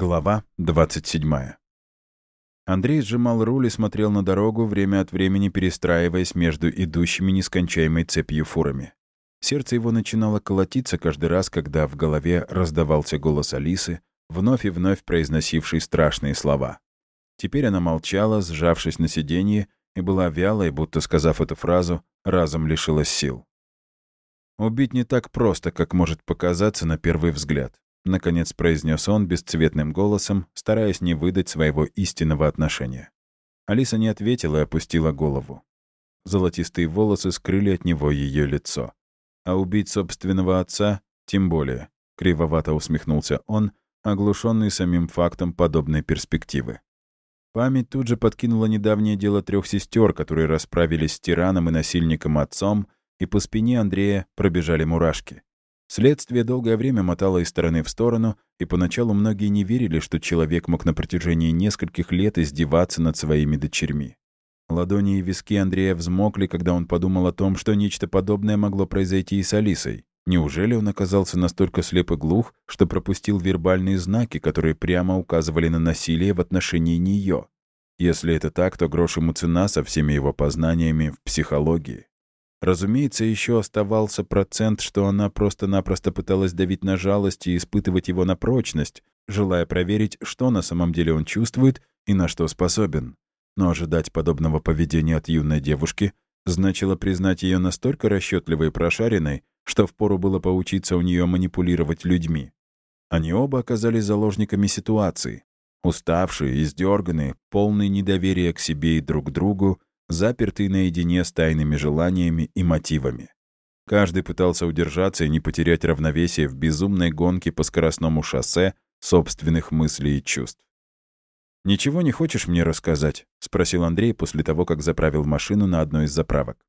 Глава 27. Андрей сжимал руль и смотрел на дорогу, время от времени перестраиваясь между идущими нескончаемой цепью фурами. Сердце его начинало колотиться каждый раз, когда в голове раздавался голос Алисы, вновь и вновь произносивший страшные слова. Теперь она молчала, сжавшись на сиденье, и была вялой, будто, сказав эту фразу, разом лишилась сил. Убить не так просто, как может показаться на первый взгляд. — наконец произнес он бесцветным голосом, стараясь не выдать своего истинного отношения. Алиса не ответила и опустила голову. Золотистые волосы скрыли от него ее лицо. А убить собственного отца тем более, кривовато усмехнулся он, оглушенный самим фактом подобной перспективы. Память тут же подкинула недавнее дело трех сестер, которые расправились с тираном и насильником отцом, и по спине Андрея пробежали мурашки. Следствие долгое время мотало из стороны в сторону, и поначалу многие не верили, что человек мог на протяжении нескольких лет издеваться над своими дочерьми. Ладони и виски Андрея взмокли, когда он подумал о том, что нечто подобное могло произойти и с Алисой. Неужели он оказался настолько слеп и глух, что пропустил вербальные знаки, которые прямо указывали на насилие в отношении нее? Если это так, то грош ему цена со всеми его познаниями в психологии. Разумеется, еще оставался процент, что она просто-напросто пыталась давить на жалость и испытывать его на прочность, желая проверить, что на самом деле он чувствует и на что способен. Но ожидать подобного поведения от юной девушки значило признать ее настолько расчетливой и прошаренной, что впору было поучиться у нее манипулировать людьми. Они оба оказались заложниками ситуации. Уставшие, издерганные, полные недоверия к себе и друг другу, запертый наедине с тайными желаниями и мотивами. Каждый пытался удержаться и не потерять равновесие в безумной гонке по скоростному шоссе собственных мыслей и чувств. «Ничего не хочешь мне рассказать?» — спросил Андрей после того, как заправил машину на одной из заправок.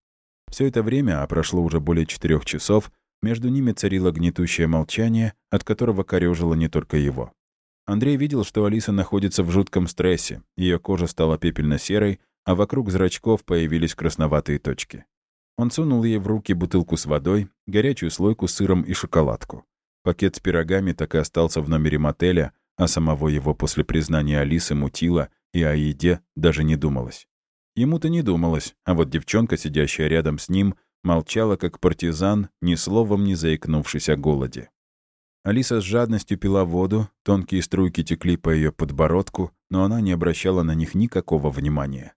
Все это время, а прошло уже более четырех часов, между ними царило гнетущее молчание, от которого корёжило не только его. Андрей видел, что Алиса находится в жутком стрессе, ее кожа стала пепельно-серой, а вокруг зрачков появились красноватые точки. Он сунул ей в руки бутылку с водой, горячую слойку с сыром и шоколадку. Пакет с пирогами так и остался в номере мотеля, а самого его после признания Алисы мутило, и о еде даже не думалось. Ему-то не думалось, а вот девчонка, сидящая рядом с ним, молчала как партизан, ни словом не заикнувшись о голоде. Алиса с жадностью пила воду, тонкие струйки текли по ее подбородку, но она не обращала на них никакого внимания.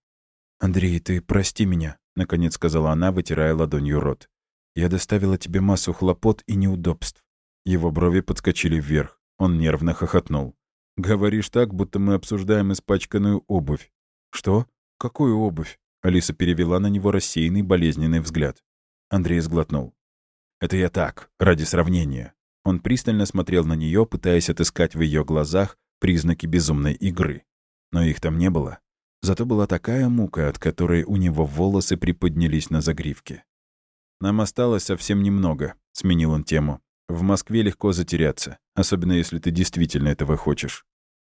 «Андрей, ты прости меня», — наконец сказала она, вытирая ладонью рот. «Я доставила тебе массу хлопот и неудобств». Его брови подскочили вверх. Он нервно хохотнул. «Говоришь так, будто мы обсуждаем испачканную обувь». «Что? Какую обувь?» Алиса перевела на него рассеянный болезненный взгляд. Андрей сглотнул. «Это я так, ради сравнения». Он пристально смотрел на нее, пытаясь отыскать в ее глазах признаки безумной игры. Но их там не было. Зато была такая мука, от которой у него волосы приподнялись на загривке. «Нам осталось совсем немного», — сменил он тему. «В Москве легко затеряться, особенно если ты действительно этого хочешь».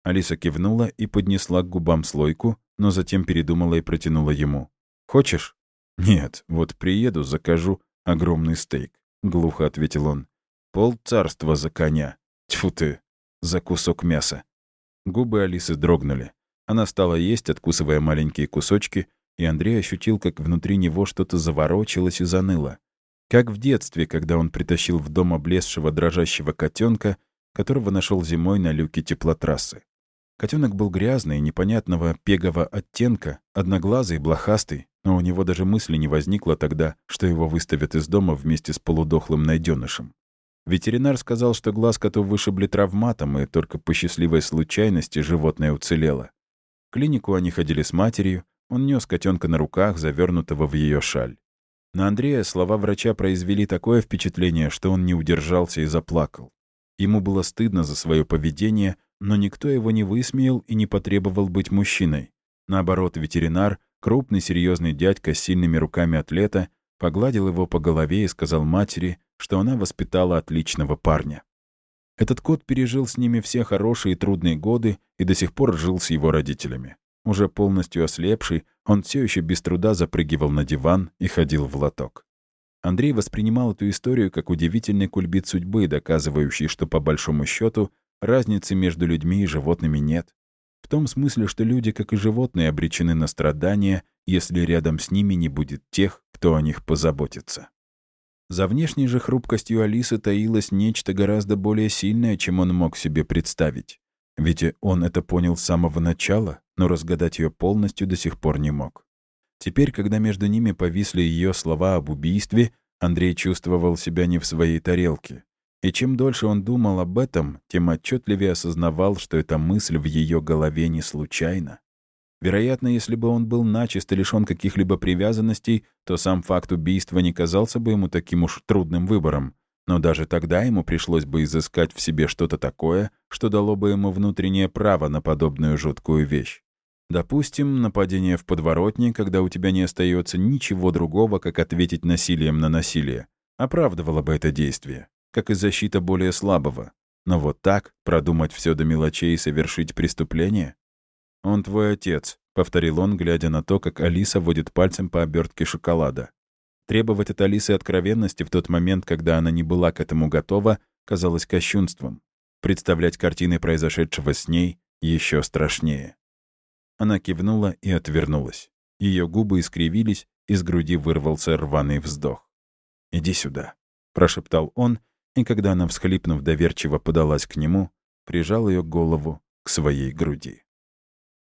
Алиса кивнула и поднесла к губам слойку, но затем передумала и протянула ему. «Хочешь?» «Нет, вот приеду, закажу огромный стейк», — глухо ответил он. «Пол царства за коня. Тьфу ты, за кусок мяса». Губы Алисы дрогнули. Она стала есть, откусывая маленькие кусочки, и Андрей ощутил, как внутри него что-то заворочилось и заныло. Как в детстве, когда он притащил в дом облезшего дрожащего котенка, которого нашел зимой на люке теплотрассы. Котенок был грязный, непонятного пегового оттенка, одноглазый, блохастый, но у него даже мысли не возникло тогда, что его выставят из дома вместе с полудохлым найденышем. Ветеринар сказал, что глаз коту вышибли травматом, и только по счастливой случайности животное уцелело клинику они ходили с матерью, он нес котенка на руках, завернутого в ее шаль. На Андрея слова врача произвели такое впечатление, что он не удержался и заплакал. Ему было стыдно за свое поведение, но никто его не высмеял и не потребовал быть мужчиной. Наоборот, ветеринар, крупный серьезный дядька с сильными руками атлета, погладил его по голове и сказал матери, что она воспитала отличного парня. Этот кот пережил с ними все хорошие и трудные годы и до сих пор жил с его родителями. Уже полностью ослепший, он все еще без труда запрыгивал на диван и ходил в лоток. Андрей воспринимал эту историю как удивительный кульбит судьбы, доказывающий, что по большому счету разницы между людьми и животными нет. В том смысле, что люди, как и животные, обречены на страдания, если рядом с ними не будет тех, кто о них позаботится. За внешней же хрупкостью Алисы таилось нечто гораздо более сильное, чем он мог себе представить. Ведь он это понял с самого начала, но разгадать ее полностью до сих пор не мог. Теперь, когда между ними повисли ее слова об убийстве, Андрей чувствовал себя не в своей тарелке. И чем дольше он думал об этом, тем отчетливее осознавал, что эта мысль в ее голове не случайна. Вероятно, если бы он был начисто лишён каких-либо привязанностей, то сам факт убийства не казался бы ему таким уж трудным выбором. Но даже тогда ему пришлось бы изыскать в себе что-то такое, что дало бы ему внутреннее право на подобную жуткую вещь. Допустим, нападение в подворотне, когда у тебя не остается ничего другого, как ответить насилием на насилие, оправдывало бы это действие как и защита более слабого. Но вот так продумать все до мелочей и совершить преступление? «Он твой отец», — повторил он, глядя на то, как Алиса водит пальцем по обертке шоколада. Требовать от Алисы откровенности в тот момент, когда она не была к этому готова, казалось кощунством. Представлять картины произошедшего с ней еще страшнее. Она кивнула и отвернулась. Ее губы искривились, из груди вырвался рваный вздох. «Иди сюда», — прошептал он и когда она, всхлипнув доверчиво, подалась к нему, прижал ее голову к своей груди.